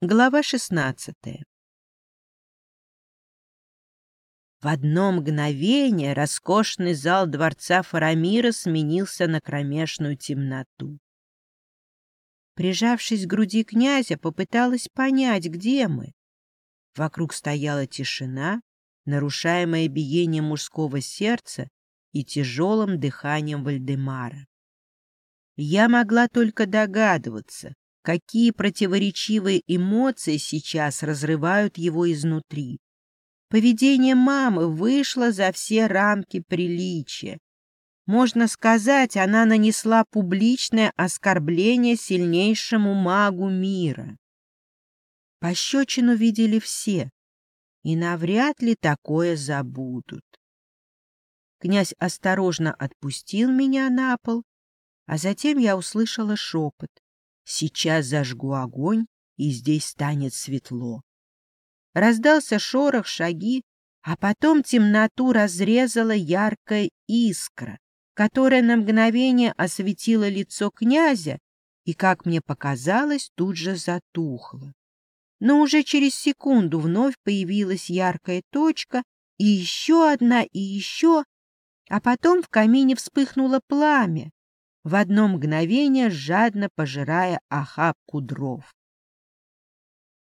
Глава шестнадцатая В одно мгновение роскошный зал дворца Фарамира сменился на кромешную темноту. Прижавшись к груди князя, попыталась понять, где мы. Вокруг стояла тишина, нарушаемая биением мужского сердца и тяжелым дыханием Вальдемара. Я могла только догадываться, какие противоречивые эмоции сейчас разрывают его изнутри. Поведение мамы вышло за все рамки приличия. Можно сказать, она нанесла публичное оскорбление сильнейшему магу мира. Пощечину видели все, и навряд ли такое забудут. Князь осторожно отпустил меня на пол, а затем я услышала шепот. Сейчас зажгу огонь, и здесь станет светло. Раздался шорох, шаги, а потом темноту разрезала яркая искра, которая на мгновение осветила лицо князя и, как мне показалось, тут же затухла. Но уже через секунду вновь появилась яркая точка, и еще одна, и еще, а потом в камине вспыхнуло пламя, в одно мгновение жадно пожирая охапку дров.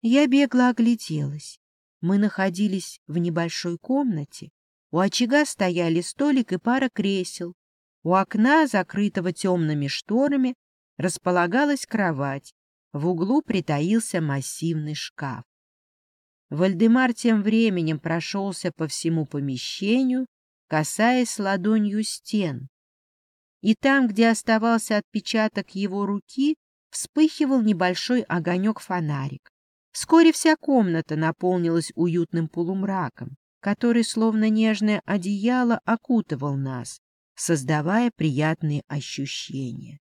Я бегло огляделась. Мы находились в небольшой комнате. У очага стояли столик и пара кресел. У окна, закрытого темными шторами, располагалась кровать. В углу притаился массивный шкаф. Вальдемар тем временем прошелся по всему помещению, касаясь ладонью стен, и там, где оставался отпечаток его руки, вспыхивал небольшой огонек-фонарик. Вскоре вся комната наполнилась уютным полумраком, который, словно нежное одеяло, окутывал нас, создавая приятные ощущения.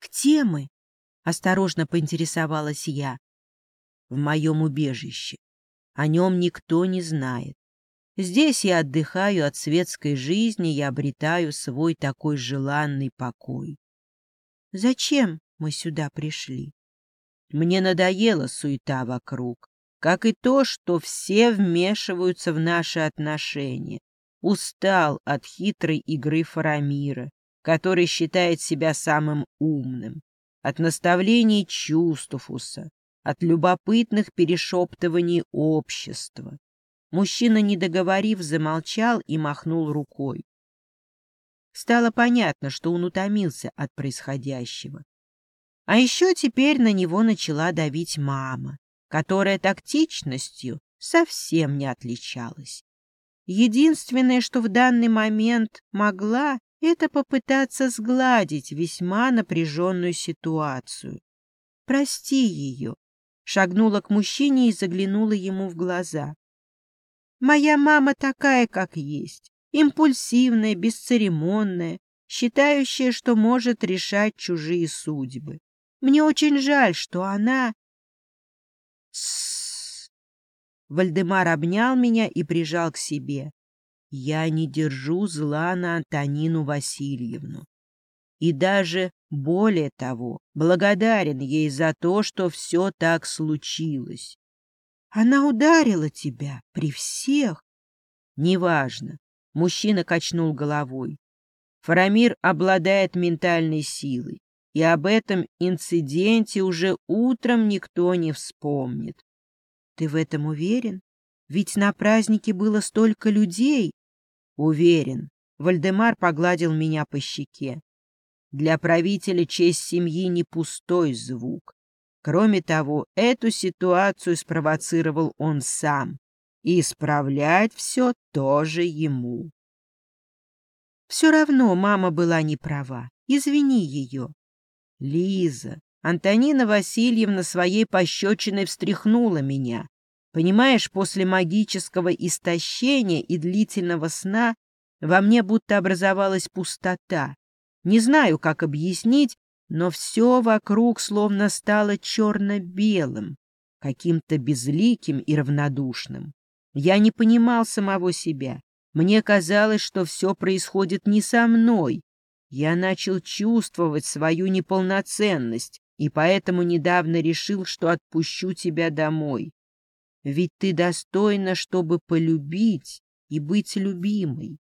«Где мы?» — осторожно поинтересовалась я. «В моем убежище. О нем никто не знает. Здесь я отдыхаю от светской жизни и обретаю свой такой желанный покой. Зачем мы сюда пришли? Мне надоела суета вокруг, как и то, что все вмешиваются в наши отношения. Устал от хитрой игры Фарамира, который считает себя самым умным, от наставлений Чувствуфуса, от любопытных перешептываний общества. Мужчина, не договорив, замолчал и махнул рукой. Стало понятно, что он утомился от происходящего. А еще теперь на него начала давить мама, которая тактичностью совсем не отличалась. Единственное, что в данный момент могла, это попытаться сгладить весьма напряженную ситуацию. «Прости ее», — шагнула к мужчине и заглянула ему в глаза. Моя мама такая, как есть, импульсивная, бесцеремонная, считающая, что может решать чужие судьбы. Мне очень жаль, что она... С Вальдемар обнял меня и прижал к себе. Я не держу зла на Антонину Васильевну. И даже, более того, благодарен ей за то, что все так случилось. Она ударила тебя при всех. Неважно. Мужчина качнул головой. Фарамир обладает ментальной силой, и об этом инциденте уже утром никто не вспомнит. Ты в этом уверен? Ведь на празднике было столько людей. Уверен. Вальдемар погладил меня по щеке. Для правителя честь семьи не пустой звук. Кроме того, эту ситуацию спровоцировал он сам, и исправлять все тоже ему. Все равно мама была не права. Извини ее. Лиза, Антонина Васильевна своей пощечиной встряхнула меня. Понимаешь, после магического истощения и длительного сна во мне будто образовалась пустота. Не знаю, как объяснить, но все вокруг словно стало черно-белым, каким-то безликим и равнодушным. Я не понимал самого себя. Мне казалось, что все происходит не со мной. Я начал чувствовать свою неполноценность, и поэтому недавно решил, что отпущу тебя домой. Ведь ты достойна, чтобы полюбить и быть любимой.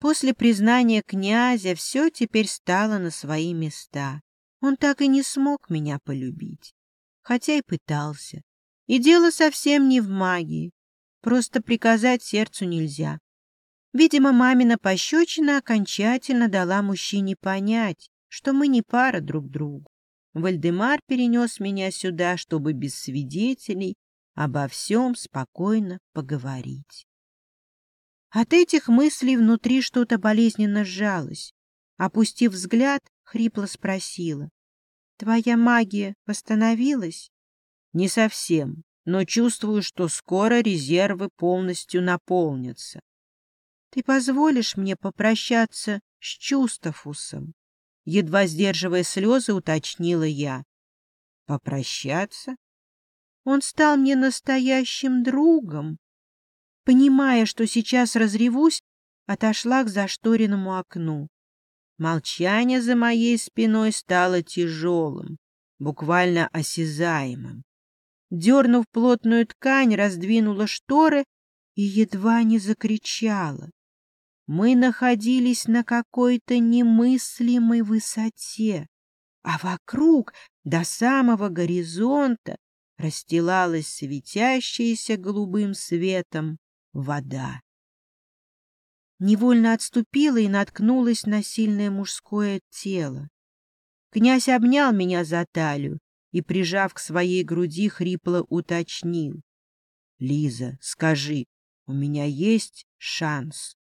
После признания князя все теперь стало на свои места. Он так и не смог меня полюбить, хотя и пытался. И дело совсем не в магии, просто приказать сердцу нельзя. Видимо, мамина пощечина окончательно дала мужчине понять, что мы не пара друг другу. Вальдемар перенес меня сюда, чтобы без свидетелей обо всем спокойно поговорить. От этих мыслей внутри что-то болезненно сжалось. Опустив взгляд, хрипло спросила. — Твоя магия восстановилась? — Не совсем, но чувствую, что скоро резервы полностью наполнятся. — Ты позволишь мне попрощаться с Чустафусом? Едва сдерживая слезы, уточнила я. — Попрощаться? Он стал мне настоящим другом. Понимая, что сейчас разревусь, отошла к зашторенному окну. Молчание за моей спиной стало тяжелым, буквально осязаемым. Дернув плотную ткань, раздвинула шторы и едва не закричала. Мы находились на какой-то немыслимой высоте, а вокруг до самого горизонта расстилалась светящаяся голубым светом вода. Невольно отступила и наткнулась на сильное мужское тело. Князь обнял меня за талию и, прижав к своей груди, хрипло уточнил. — Лиза, скажи, у меня есть шанс?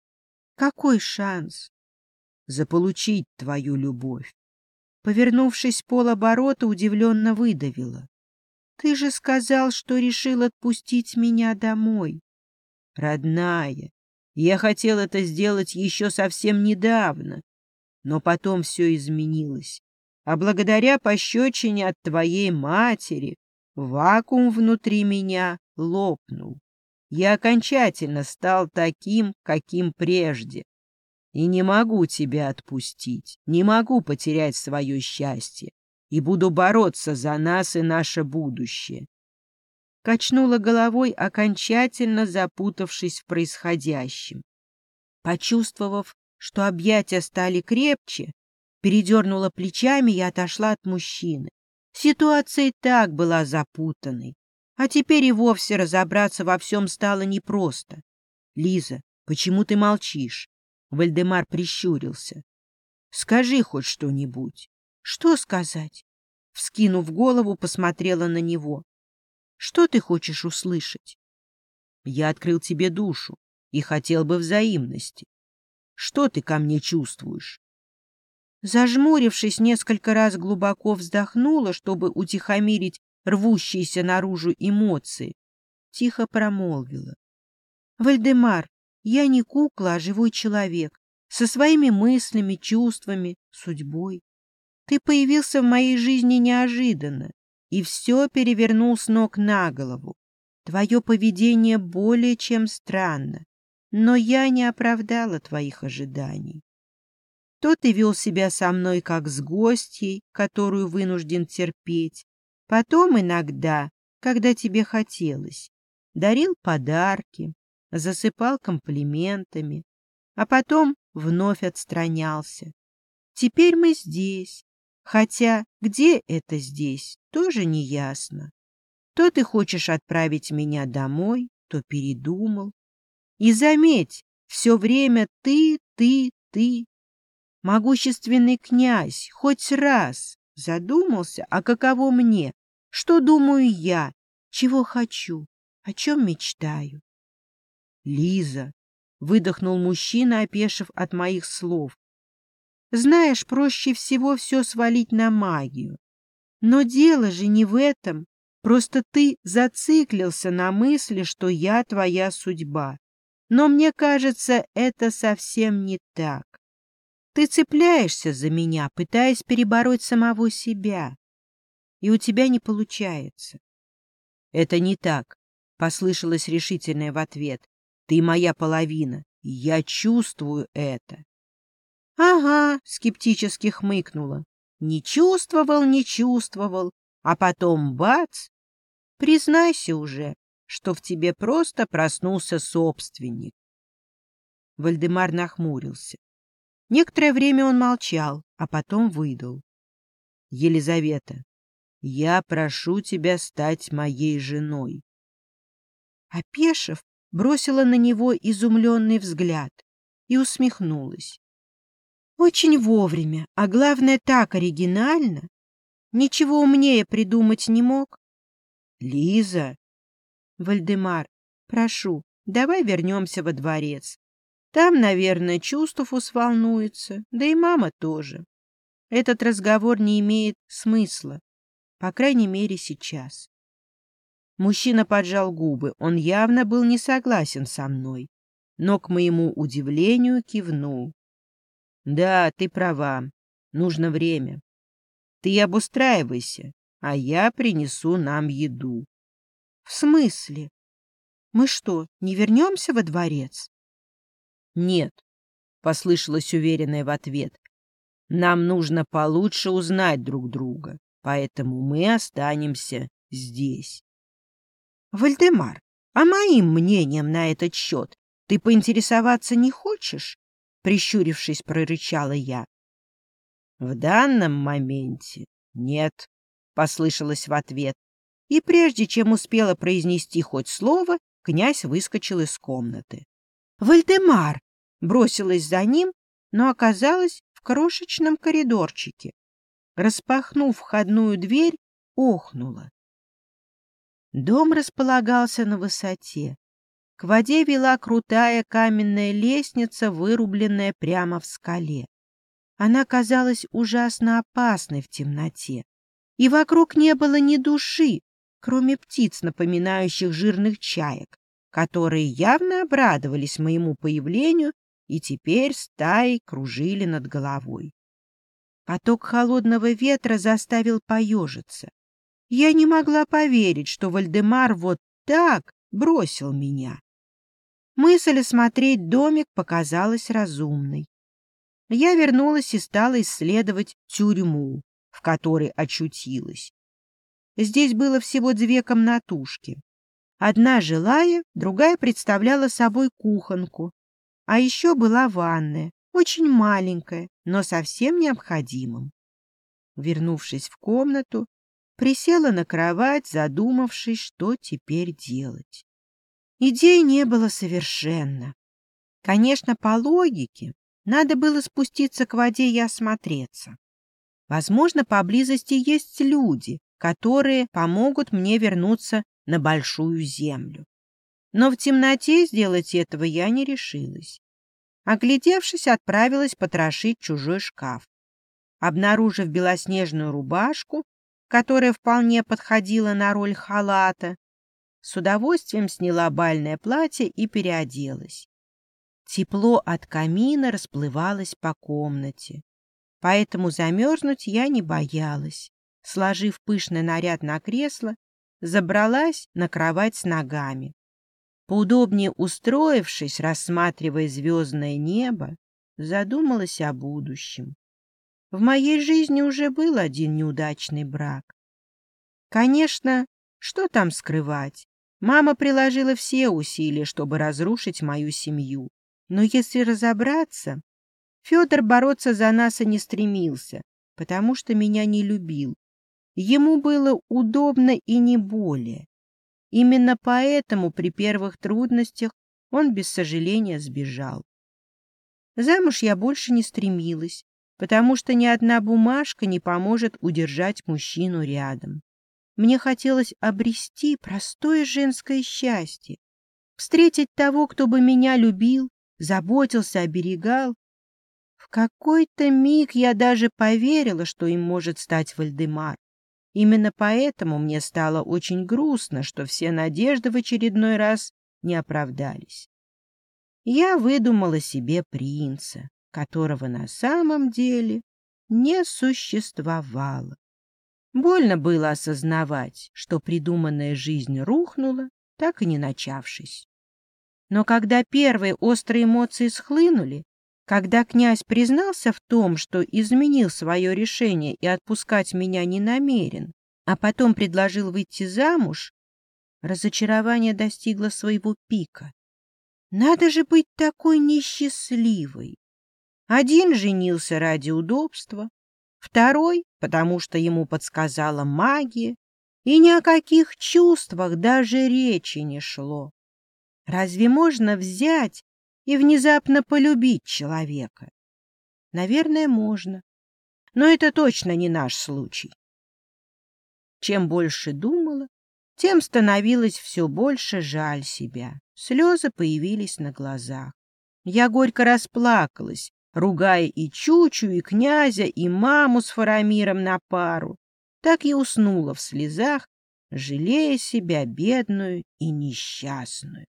— Какой шанс? — Заполучить твою любовь. Повернувшись полоборота, удивленно выдавила. Ты же сказал, что решил отпустить меня домой. Родная, я хотел это сделать еще совсем недавно, но потом все изменилось. А благодаря пощечине от твоей матери вакуум внутри меня лопнул. Я окончательно стал таким, каким прежде. И не могу тебя отпустить, не могу потерять свое счастье и буду бороться за нас и наше будущее. Качнула головой, окончательно запутавшись в происходящем. Почувствовав, что объятия стали крепче, передернула плечами и отошла от мужчины. Ситуация и так была запутанной, а теперь и вовсе разобраться во всем стало непросто. — Лиза, почему ты молчишь? Вальдемар прищурился. — Скажи хоть что-нибудь. Что сказать? Вскинув голову, посмотрела на него. Что ты хочешь услышать? Я открыл тебе душу и хотел бы взаимности. Что ты ко мне чувствуешь? Зажмурившись, несколько раз глубоко вздохнула, чтобы утихомирить рвущиеся наружу эмоции. Тихо промолвила. Вальдемар, я не кукла, а живой человек, со своими мыслями, чувствами, судьбой. Ты появился в моей жизни неожиданно и все перевернул с ног на голову. Твое поведение более чем странно, но я не оправдала твоих ожиданий. То ты вел себя со мной как с гостьей, которую вынужден терпеть, потом иногда, когда тебе хотелось, дарил подарки, засыпал комплиментами, а потом вновь отстранялся. Теперь мы здесь, Хотя где это здесь, тоже не ясно. То ты хочешь отправить меня домой, то передумал. И заметь, все время ты, ты, ты. Могущественный князь хоть раз задумался, а каково мне, что думаю я, чего хочу, о чем мечтаю. Лиза, выдохнул мужчина, опешив от моих слов. Знаешь, проще всего все свалить на магию. Но дело же не в этом. Просто ты зациклился на мысли, что я твоя судьба. Но мне кажется, это совсем не так. Ты цепляешься за меня, пытаясь перебороть самого себя. И у тебя не получается. Это не так, послышалось решительное в ответ. Ты моя половина, я чувствую это. «Ага», — скептически хмыкнула. Не чувствовал, не чувствовал, а потом бац! Признайся уже, что в тебе просто проснулся собственник. Вальдемар нахмурился. Некоторое время он молчал, а потом выдал. — Елизавета, я прошу тебя стать моей женой. Опешив, бросила на него изумленный взгляд и усмехнулась. Очень вовремя, а главное так оригинально. Ничего умнее придумать не мог. Лиза! Вальдемар, прошу, давай вернемся во дворец. Там, наверное, Чувствовус волнуется, да и мама тоже. Этот разговор не имеет смысла, по крайней мере, сейчас. Мужчина поджал губы, он явно был не согласен со мной, но, к моему удивлению, кивнул. Да, ты права. Нужно время. Ты обустраивайся, а я принесу нам еду. В смысле? Мы что, не вернемся во дворец? Нет, послышалось уверенное в ответ. Нам нужно получше узнать друг друга, поэтому мы останемся здесь. Вальдемар, а моим мнением на этот счет ты поинтересоваться не хочешь? Прищурившись, прорычала я. В данном моменте нет, послышалось в ответ. И прежде чем успела произнести хоть слово, князь выскочил из комнаты. Вальдемар бросилась за ним, но оказалась в крошечном коридорчике. Распахнув входную дверь, охнула. Дом располагался на высоте, к воде вела крутая каменная лестница, вырубленная прямо в скале. Она казалась ужасно опасной в темноте, и вокруг не было ни души, кроме птиц, напоминающих жирных чаек, которые явно обрадовались моему появлению и теперь стаей кружили над головой. Поток холодного ветра заставил поежиться. Я не могла поверить, что Вальдемар вот так бросил меня. Мысль осмотреть домик показалась разумной. Я вернулась и стала исследовать тюрьму, в которой очутилась. Здесь было всего две комнатушки. Одна жилая, другая представляла собой кухонку, а еще была ванная, очень маленькая, но совсем необходимым. Вернувшись в комнату, присела на кровать, задумавшись, что теперь делать. Идей не было совершенно. Конечно, по логике, надо было спуститься к воде и осмотреться. Возможно, поблизости есть люди, которые помогут мне вернуться на большую землю. Но в темноте сделать этого я не решилась. Оглядевшись, отправилась потрошить чужой шкаф. Обнаружив белоснежную рубашку, которая вполне подходила на роль халата, с удовольствием сняла бальное платье и переоделась. Тепло от камина расплывалось по комнате, поэтому замерзнуть я не боялась. Сложив пышный наряд на кресло, забралась на кровать с ногами. Поудобнее устроившись, рассматривая звездное небо, задумалась о будущем. В моей жизни уже был один неудачный брак. Конечно, что там скрывать? Мама приложила все усилия, чтобы разрушить мою семью. Но если разобраться, Федор бороться за нас и не стремился, потому что меня не любил. Ему было удобно и не более. Именно поэтому при первых трудностях он без сожаления сбежал. Замуж я больше не стремилась, потому что ни одна бумажка не поможет удержать мужчину рядом. Мне хотелось обрести простое женское счастье, встретить того, кто бы меня любил, заботился, оберегал. В какой-то миг я даже поверила, что им может стать Вальдемар. Именно поэтому мне стало очень грустно, что все надежды в очередной раз не оправдались. Я выдумала себе принца, которого на самом деле не существовало. Больно было осознавать, что придуманная жизнь рухнула, так и не начавшись. Но когда первые острые эмоции схлынули, Когда князь признался в том, что изменил свое решение и отпускать меня не намерен, а потом предложил выйти замуж, разочарование достигло своего пика. Надо же быть такой несчастливой. Один женился ради удобства, второй, потому что ему подсказала магия, и ни о каких чувствах даже речи не шло. Разве можно взять и внезапно полюбить человека? Наверное, можно. Но это точно не наш случай. Чем больше думала, тем становилось все больше жаль себя. Слезы появились на глазах. Я горько расплакалась, ругая и Чучу, и князя, и маму с Фарамиром на пару. Так и уснула в слезах, жалея себя бедную и несчастную.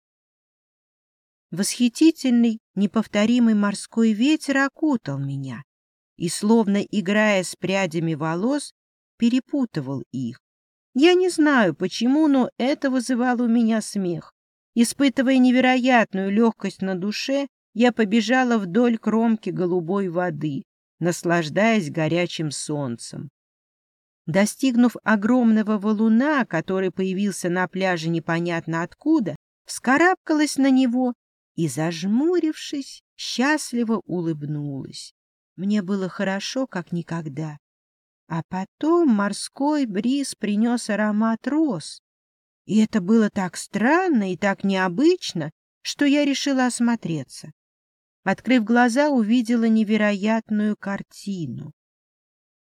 Восхитительный, неповторимый морской ветер окутал меня и, словно играя с прядями волос, перепутывал их. Я не знаю, почему, но это вызывало у меня смех. Испытывая невероятную легкость на душе, я побежала вдоль кромки голубой воды, наслаждаясь горячим солнцем. Достигнув огромного валуна, который появился на пляже непонятно откуда, вскарабкалась на него и, зажмурившись, счастливо улыбнулась. Мне было хорошо, как никогда. А потом морской бриз принес аромат роз. И это было так странно и так необычно, что я решила осмотреться. Открыв глаза, увидела невероятную картину.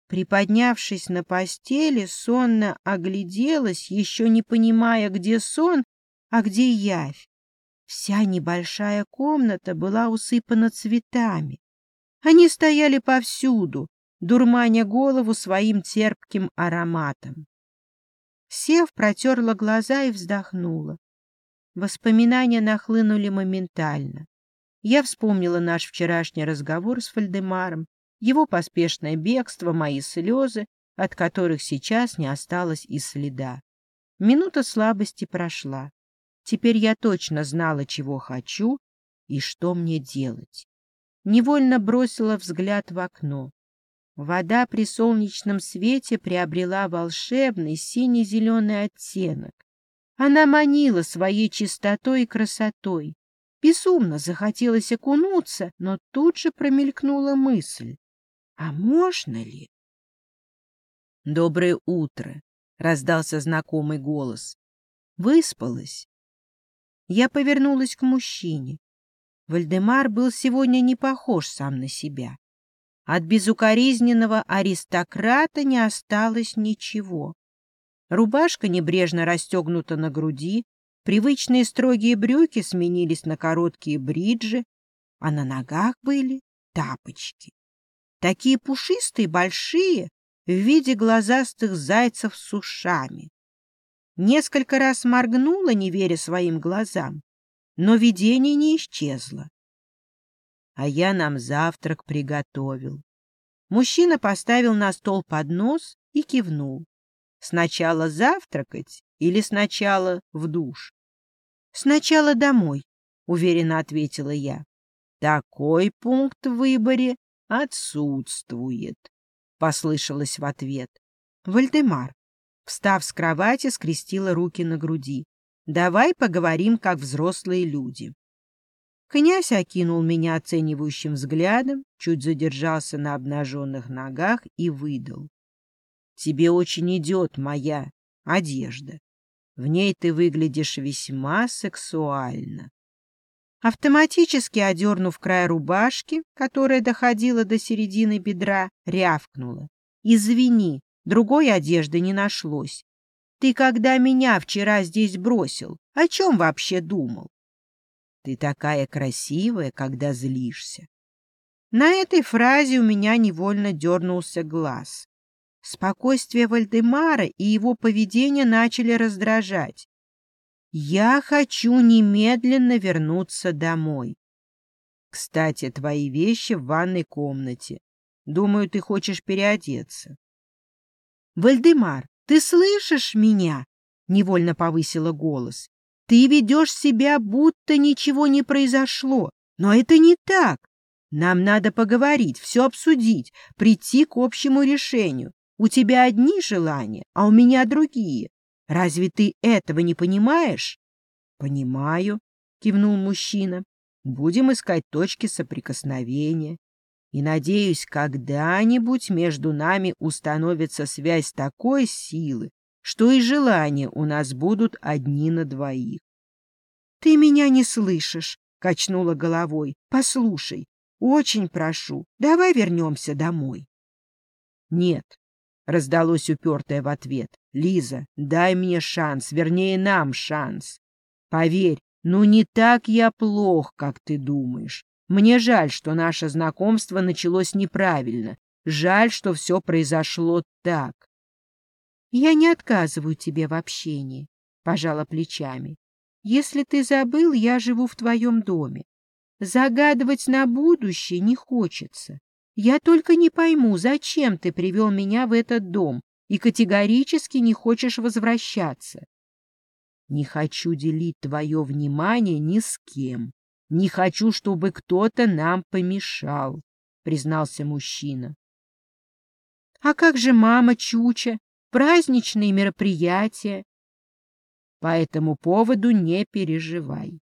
Приподнявшись на постели, сонно огляделась, еще не понимая, где сон, а где явь. Вся небольшая комната была усыпана цветами. Они стояли повсюду, дурманя голову своим терпким ароматом. Сев, протерла глаза и вздохнула. Воспоминания нахлынули моментально. Я вспомнила наш вчерашний разговор с Фальдемаром, его поспешное бегство, мои слезы, от которых сейчас не осталось и следа. Минута слабости прошла. Теперь я точно знала, чего хочу и что мне делать. Невольно бросила взгляд в окно. Вода при солнечном свете приобрела волшебный сине-зеленый оттенок. Она манила своей чистотой и красотой. Безумно захотелось окунуться, но тут же промелькнула мысль. А можно ли? «Доброе утро!» — раздался знакомый голос. «Выспалась?» Я повернулась к мужчине. Вальдемар был сегодня не похож сам на себя. От безукоризненного аристократа не осталось ничего. Рубашка небрежно расстегнута на груди, привычные строгие брюки сменились на короткие бриджи, а на ногах были тапочки. Такие пушистые, большие, в виде глазастых зайцев с ушами. Несколько раз моргнула, не веря своим глазам, но видение не исчезло. А я нам завтрак приготовил. Мужчина поставил на стол поднос и кивнул. Сначала завтракать или сначала в душ? Сначала домой, уверенно ответила я. Такой пункт в выборе отсутствует, послышалось в ответ. Вальдемар, Встав с кровати, скрестила руки на груди. «Давай поговорим, как взрослые люди». Князь окинул меня оценивающим взглядом, чуть задержался на обнаженных ногах и выдал. «Тебе очень идет моя одежда. В ней ты выглядишь весьма сексуально». Автоматически одернув край рубашки, которая доходила до середины бедра, рявкнула. «Извини, Другой одежды не нашлось. Ты когда меня вчера здесь бросил, о чем вообще думал? Ты такая красивая, когда злишься. На этой фразе у меня невольно дернулся глаз. Спокойствие Вальдемара и его поведение начали раздражать. Я хочу немедленно вернуться домой. Кстати, твои вещи в ванной комнате. Думаю, ты хочешь переодеться. «Вальдемар, ты слышишь меня?» — невольно повысила голос. «Ты ведешь себя, будто ничего не произошло, но это не так. Нам надо поговорить, все обсудить, прийти к общему решению. У тебя одни желания, а у меня другие. Разве ты этого не понимаешь? — Понимаю, — кивнул мужчина. — Будем искать точки соприкосновения. И, надеюсь, когда-нибудь между нами установится связь такой силы, что и желания у нас будут одни на двоих. — Ты меня не слышишь, — качнула головой. — Послушай, очень прошу, давай вернемся домой. — Нет, — раздалось упертое в ответ. — Лиза, дай мне шанс, вернее, нам шанс. Поверь, ну не так я плох, как ты думаешь. Мне жаль, что наше знакомство началось неправильно. Жаль, что все произошло так. Я не отказываю тебе в общении, — пожала плечами. Если ты забыл, я живу в твоем доме. Загадывать на будущее не хочется. Я только не пойму, зачем ты привел меня в этот дом и категорически не хочешь возвращаться. Не хочу делить твое внимание ни с кем. Не хочу, чтобы кто-то нам помешал, — признался мужчина. — А как же мама Чуча? праздничные мероприятия. По этому поводу не переживай.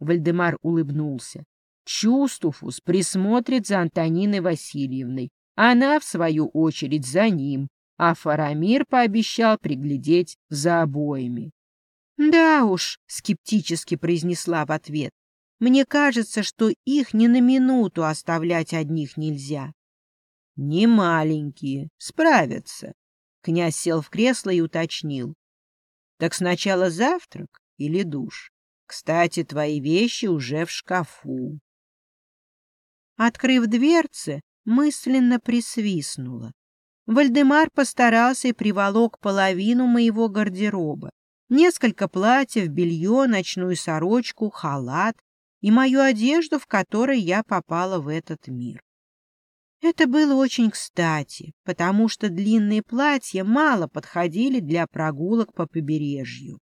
Вальдемар улыбнулся. Чувствуфус присмотрит за Антониной Васильевной, она, в свою очередь, за ним, а Фарамир пообещал приглядеть за обоими. — Да уж, — скептически произнесла в ответ, — мне кажется, что их ни на минуту оставлять одних нельзя. — Не маленькие, справятся, Князь сел в кресло и уточнил. — Так сначала завтрак или душ? Кстати, твои вещи уже в шкафу. Открыв дверцы, мысленно присвистнула. Вальдемар постарался и приволок половину моего гардероба. Несколько платьев, белье, ночную сорочку, халат и мою одежду, в которой я попала в этот мир. Это было очень кстати, потому что длинные платья мало подходили для прогулок по побережью.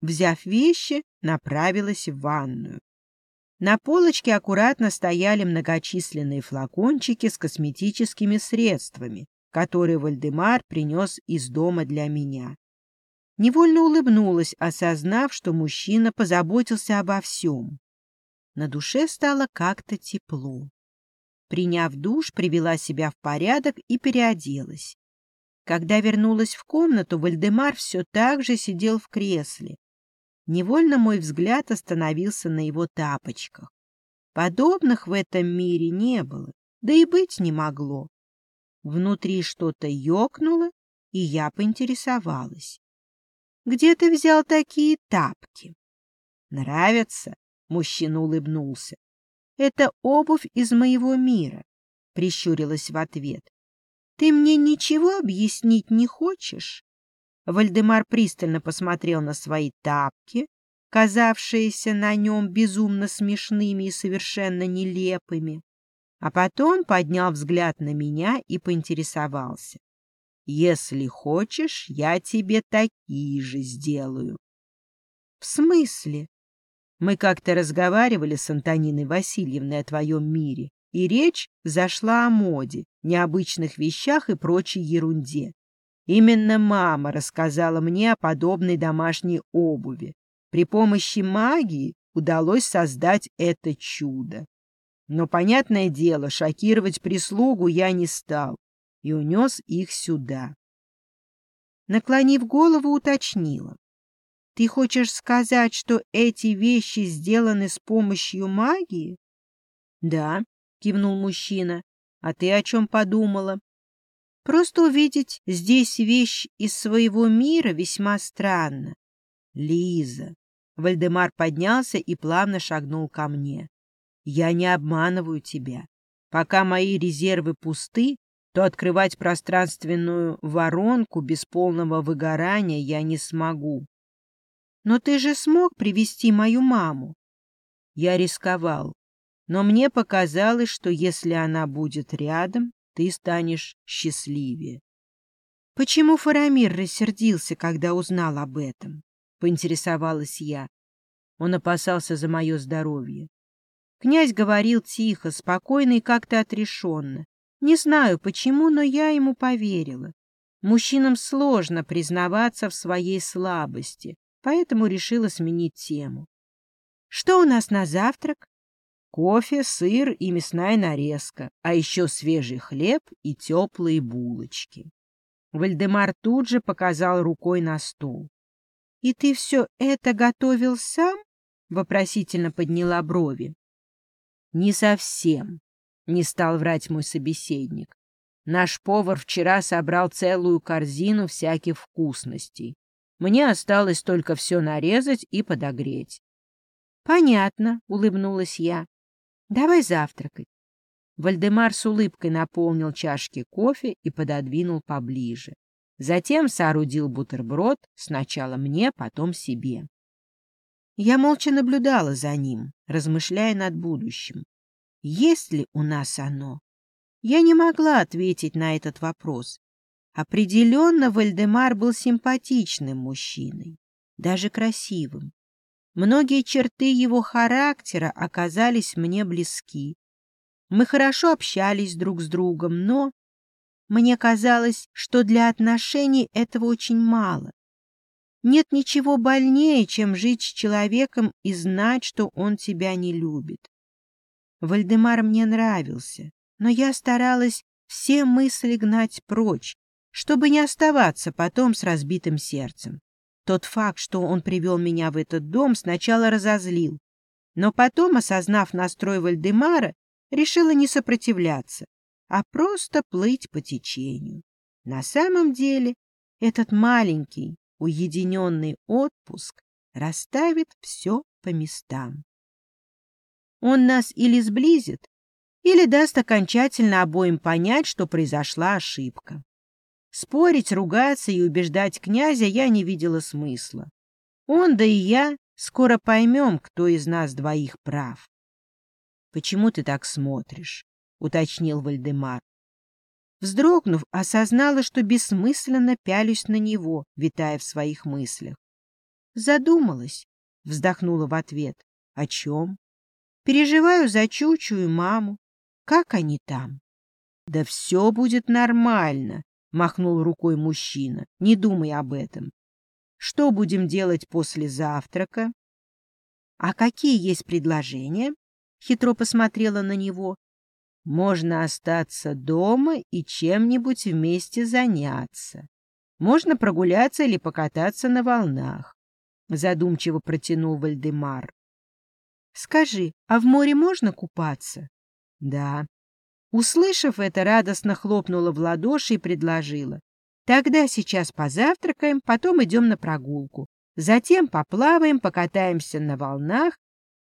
Взяв вещи, направилась в ванную. На полочке аккуратно стояли многочисленные флакончики с косметическими средствами, которые Вальдемар принес из дома для меня. Невольно улыбнулась, осознав, что мужчина позаботился обо всем. На душе стало как-то тепло. Приняв душ, привела себя в порядок и переоделась. Когда вернулась в комнату, Вальдемар все так же сидел в кресле. Невольно мой взгляд остановился на его тапочках. Подобных в этом мире не было, да и быть не могло. Внутри что-то ёкнуло, и я поинтересовалась. — Где ты взял такие тапки? — Нравятся? — мужчина улыбнулся. Это обувь из моего мира, — прищурилась в ответ. — Ты мне ничего объяснить не хочешь? Вальдемар пристально посмотрел на свои тапки, казавшиеся на нем безумно смешными и совершенно нелепыми, а потом поднял взгляд на меня и поинтересовался. — Если хочешь, я тебе такие же сделаю. — В смысле? Мы как-то разговаривали с Антониной Васильевной о твоем мире, и речь зашла о моде, необычных вещах и прочей ерунде. Именно мама рассказала мне о подобной домашней обуви. При помощи магии удалось создать это чудо. Но, понятное дело, шокировать прислугу я не стал и унес их сюда. Наклонив голову, уточнила. Ты хочешь сказать, что эти вещи сделаны с помощью магии? — Да, — кивнул мужчина. — А ты о чем подумала? — Просто увидеть здесь вещь из своего мира весьма странно. — Лиза. Вальдемар поднялся и плавно шагнул ко мне. — Я не обманываю тебя. Пока мои резервы пусты, то открывать пространственную воронку без полного выгорания я не смогу. Но ты же смог привести мою маму? Я рисковал, но мне показалось, что если она будет рядом, ты станешь счастливее. Почему Фарамир рассердился, когда узнал об этом? Поинтересовалась я. Он опасался за мое здоровье. Князь говорил тихо, спокойно и как-то отрешенно. Не знаю почему, но я ему поверила. Мужчинам сложно признаваться в своей слабости, поэтому решила сменить тему. Что у нас на завтрак? Кофе, сыр и мясная нарезка, а еще свежий хлеб и теплые булочки. Вальдемар тут же показал рукой на стол. — И ты все это готовил сам? — вопросительно подняла брови. — Не совсем, — не стал врать мой собеседник. Наш повар вчера собрал целую корзину всяких вкусностей. Мне осталось только все нарезать и подогреть. — Понятно, — улыбнулась я. Давай завтракать. Вальдемар с улыбкой наполнил чашки кофе и пододвинул поближе. Затем соорудил бутерброд сначала мне, потом себе. Я молча наблюдала за ним, размышляя над будущим. Есть ли у нас оно? Я не могла ответить на этот вопрос. Определенно Вальдемар был симпатичным мужчиной, даже красивым. Многие черты его характера оказались мне близки. Мы хорошо общались друг с другом, но мне казалось, что для отношений этого очень мало. Нет ничего больнее, чем жить с человеком и знать, что он тебя не любит. Вальдемар мне нравился, но я старалась все мысли гнать прочь, чтобы не оставаться потом с разбитым сердцем. Тот факт, что он привел меня в этот дом, сначала разозлил, но потом, осознав настрой Вальдемара, решила не сопротивляться, а просто плыть по течению. На самом деле этот маленький, уединенный отпуск расставит все по местам. Он нас или сблизит, или даст окончательно обоим понять, что произошла ошибка. Спорить, ругаться и убеждать князя я не видела смысла. Он, да и я, скоро поймем, кто из нас двоих прав. — Почему ты так смотришь? — уточнил Вальдемар. Вздрогнув, осознала, что бессмысленно пялюсь на него, витая в своих мыслях. Задумалась, вздохнула в ответ. О чем? Переживаю за Чучу и маму. Как они там? Да все будет нормально, — махнул рукой мужчина. — Не думай об этом. Что будем делать после завтрака? — А какие есть предложения? — хитро посмотрела на него. — Можно остаться дома и чем-нибудь вместе заняться. Можно прогуляться или покататься на волнах. Задумчиво протянул Вальдемар. — Скажи, а в море можно купаться? — Да, Услышав это, радостно хлопнула в ладоши и предложила. «Тогда сейчас позавтракаем, потом идем на прогулку. Затем поплаваем, покатаемся на волнах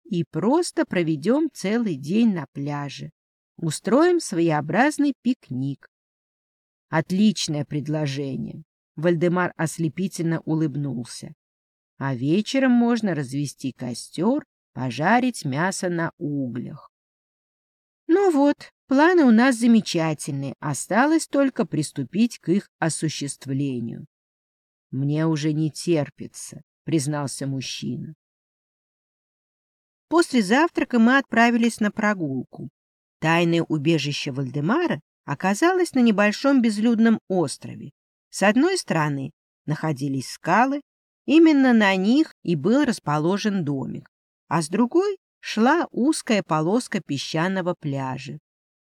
и просто проведем целый день на пляже. Устроим своеобразный пикник». «Отличное предложение!» Вальдемар ослепительно улыбнулся. «А вечером можно развести костер, пожарить мясо на углях». «Ну вот, Планы у нас замечательные, осталось только приступить к их осуществлению. Мне уже не терпится, признался мужчина. После завтрака мы отправились на прогулку. Тайное убежище Вальдемара оказалось на небольшом безлюдном острове. С одной стороны находились скалы, именно на них и был расположен домик, а с другой шла узкая полоска песчаного пляжа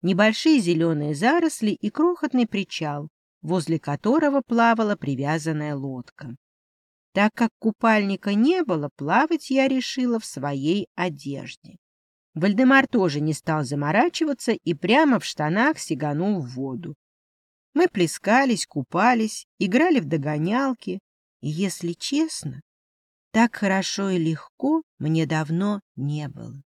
небольшие зеленые заросли и крохотный причал, возле которого плавала привязанная лодка. Так как купальника не было, плавать я решила в своей одежде. Вальдемар тоже не стал заморачиваться и прямо в штанах сиганул в воду. Мы плескались, купались, играли в догонялки, и, если честно, так хорошо и легко мне давно не было.